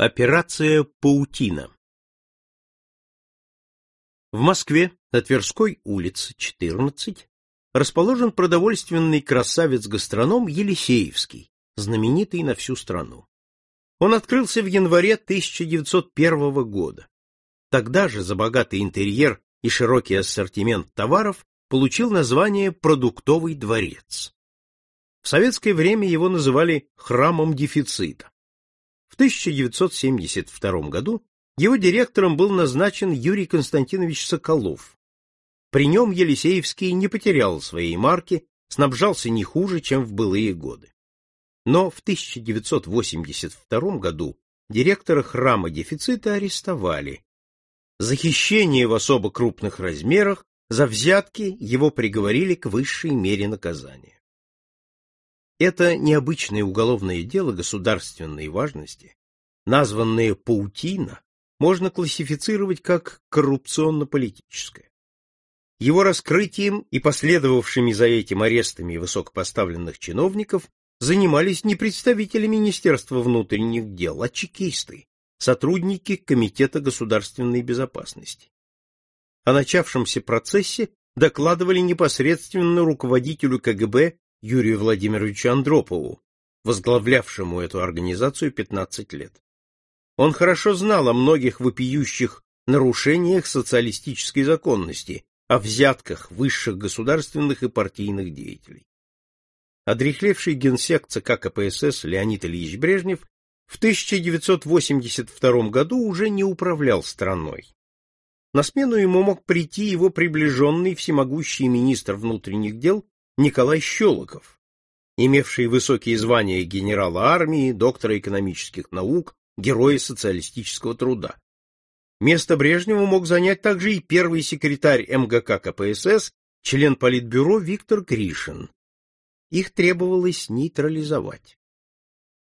Операция «Паутина». В Москве на Тверской улице, 14, расположен продовольственный красавец-гастроном Елисеевский, знаменитый на всю страну. Он открылся в январе 1901 года. Тогда же за богатый интерьер и широкий ассортимент товаров получил название «Продуктовый дворец». В советское время его называли «храмом дефицита». В 1972 году его директором был назначен Юрий Константинович Соколов. При нем Елисеевский не потерял своей марки, снабжался не хуже, чем в былые годы. Но в 1982 году директора храма дефицита арестовали. За хищение в особо крупных размерах, за взятки его приговорили к высшей мере наказания. Это необычное уголовное дело государственной важности, названное «паутина», можно классифицировать как коррупционно-политическое. Его раскрытием и последовавшими за этим арестами высокопоставленных чиновников занимались не представители Министерства внутренних дел, а чекисты, сотрудники Комитета государственной безопасности. О начавшемся процессе докладывали непосредственно руководителю КГБ Юрию Владимировичу Андропову, возглавлявшему эту организацию 15 лет. Он хорошо знал о многих вопиющих нарушениях социалистической законности, о взятках высших государственных и партийных деятелей. Одрехлевший генсек ЦК КПСС Леонид Ильич Брежнев в 1982 году уже не управлял страной. На смену ему мог прийти его приближенный всемогущий министр внутренних дел Николай Щелоков, имевший высокие звания генерала армии, доктора экономических наук, героя социалистического труда. Место Брежнева мог занять также и первый секретарь МГК КПСС, член Политбюро Виктор Гришин. Их требовалось нейтрализовать.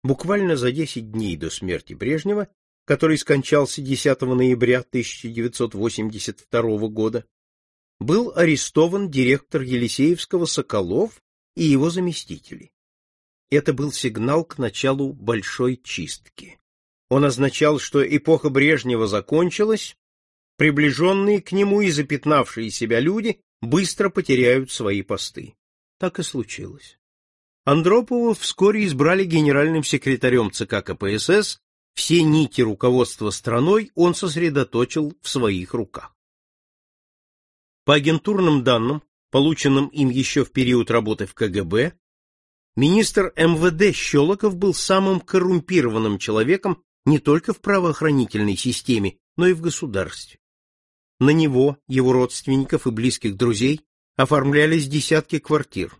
Буквально за 10 дней до смерти Брежнева, который скончался 10 ноября 1982 года, был арестован директор Елисеевского Соколов и его заместители. Это был сигнал к началу большой чистки. Он означал, что эпоха Брежнева закончилась, приближенные к нему и запятнавшие себя люди быстро потеряют свои посты. Так и случилось. Андропова вскоре избрали генеральным секретарем ЦК КПСС, все нити руководства страной он сосредоточил в своих руках. По агентурным данным, полученным им еще в период работы в КГБ, министр МВД Щелоков был самым коррумпированным человеком не только в правоохранительной системе, но и в государстве. На него, его родственников и близких друзей оформлялись десятки квартир.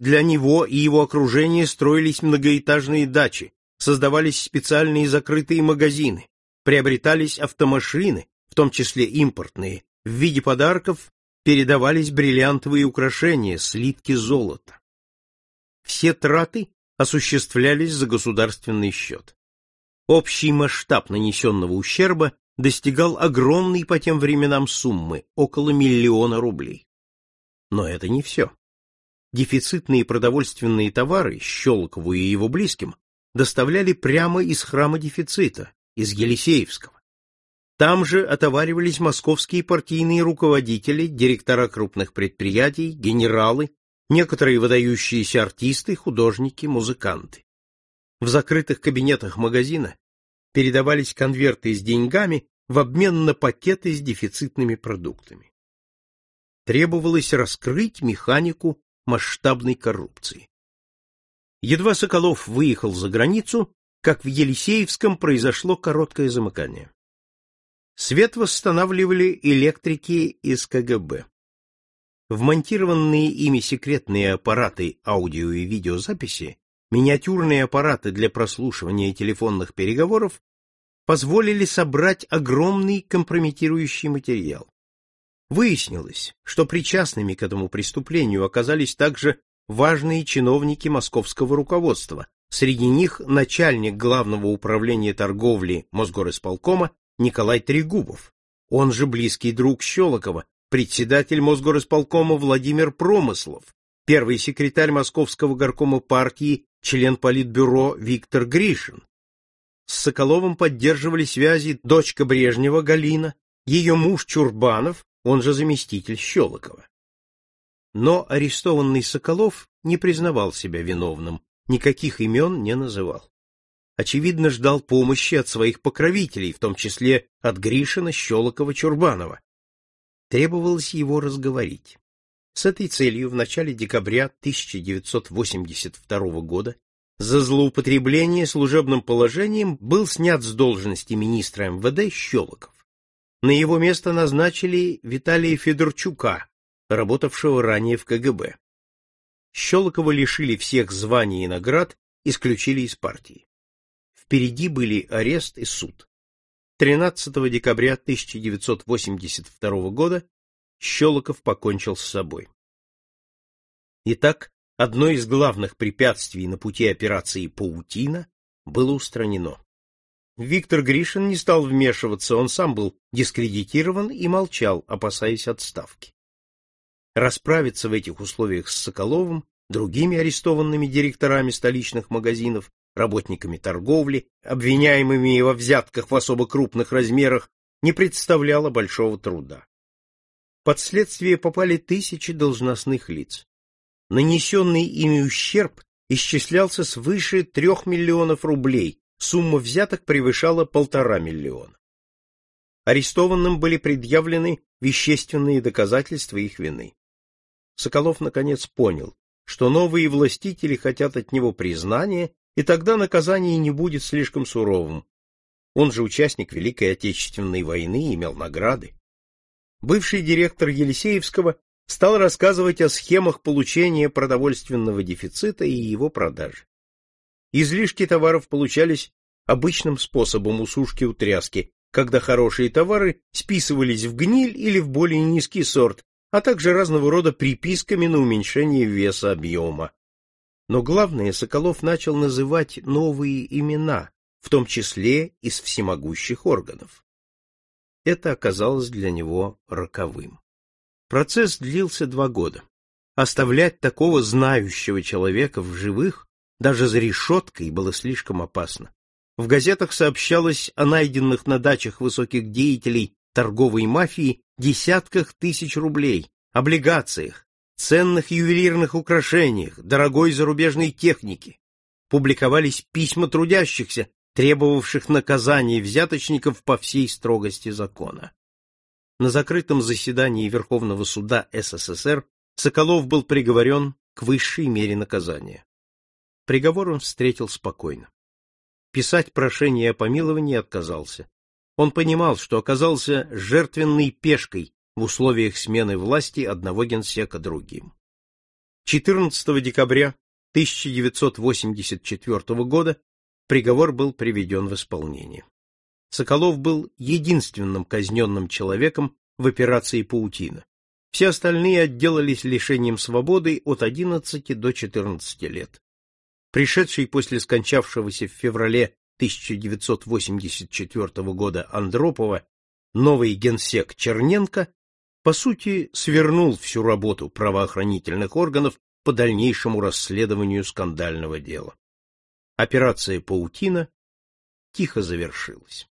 Для него и его окружения строились многоэтажные дачи, создавались специальные закрытые магазины, приобретались автомашины, в том числе импортные, в виде подарков передавались бриллиантовые украшения, слитки золота. Все траты осуществлялись за государственный счет. Общий масштаб нанесенного ущерба достигал огромной по тем временам суммы, около миллиона рублей. Но это не все. Дефицитные продовольственные товары Щелкову и его близким доставляли прямо из храма дефицита, из Елисеевского. Там же отоваривались московские партийные руководители, директора крупных предприятий, генералы, некоторые выдающиеся артисты, художники, музыканты. В закрытых кабинетах магазина передавались конверты с деньгами в обмен на пакеты с дефицитными продуктами. Требовалось раскрыть механику масштабной коррупции. Едва Соколов выехал за границу, как в Елисеевском произошло короткое замыкание. Свет восстанавливали электрики из КГБ. Вмонтированные ими секретные аппараты аудио и видеозаписи, миниатюрные аппараты для прослушивания телефонных переговоров позволили собрать огромный компрометирующий материал. Выяснилось, что причастными к этому преступлению оказались также важные чиновники московского руководства, среди них начальник Главного управления торговли Мосгорисполкома Николай Трегубов, он же близкий друг Щелокова, председатель Мосгорисполкома Владимир Промыслов, первый секретарь Московского горкома партии, член Политбюро Виктор Гришин. с Соколовым поддерживали связи дочка Брежнева Галина, ее муж Чурбанов, он же заместитель Щелокова. Но арестованный Соколов не признавал себя виновным, никаких имен не называл. Очевидно, ждал помощи от своих покровителей, в том числе от Гришина, Щелокова, Чурбанова. Требовалось его разговорить. С этой целью в начале декабря 1982 года за злоупотребление служебным положением был снят с должности министра МВД Щелоков. На его место назначили Виталия Федорчука, работавшего ранее в КГБ. Щелокова лишили всех званий и наград, исключили из партии. Впереди были арест и суд. 13 декабря 1982 года Щелоков покончил с собой. Итак, одно из главных препятствий на пути операции «Паутина» было устранено. Виктор Гришин не стал вмешиваться, он сам был дискредитирован и молчал, опасаясь отставки. Расправиться в этих условиях с Соколовым, другими арестованными директорами столичных магазинов, работниками торговли, обвиняемыми во взятках в особо крупных размерах, не представляло большого труда. Под следствие попали тысячи должностных лиц. Нанесенный ими ущерб исчислялся свыше трех миллионов рублей, сумма взяток превышала полтора миллиона. Арестованным были предъявлены вещественные доказательства их вины. Соколов наконец понял, что новые властители хотят от него признания, и тогда наказание не будет слишком суровым. Он же участник Великой Отечественной войны, имел награды. Бывший директор Елисеевского стал рассказывать о схемах получения продовольственного дефицита и его продажи. Излишки товаров получались обычным способом усушки-утряски, когда хорошие товары списывались в гниль или в более низкий сорт, а также разного рода приписками на уменьшение веса объема. Но главное, Соколов начал называть новые имена, в том числе из всемогущих органов. Это оказалось для него роковым. Процесс длился два года. Оставлять такого знающего человека в живых, даже за решеткой, было слишком опасно. В газетах сообщалось о найденных на дачах высоких деятелей торговой мафии десятках тысяч рублей, облигациях, ценных ювелирных украшениях, дорогой зарубежной технике. Публиковались письма трудящихся, требовавших наказания взяточников по всей строгости закона. На закрытом заседании Верховного суда СССР Соколов был приговорен к высшей мере наказания. Приговор он встретил спокойно. Писать прошение о помиловании отказался. Он понимал, что оказался жертвенной пешкой в условиях смены власти одного генсека другим. 14 декабря 1984 года приговор был приведен в исполнение. Соколов был единственным казненным человеком в операции «Паутина». Все остальные отделались лишением свободы от 11 до 14 лет. Пришедший после скончавшегося в феврале 1984 года Андропова новый генсек Черненко по сути свернул всю работу правоохранительных органов по дальнейшему расследованию скандального дела. Операция «Паутина» тихо завершилась.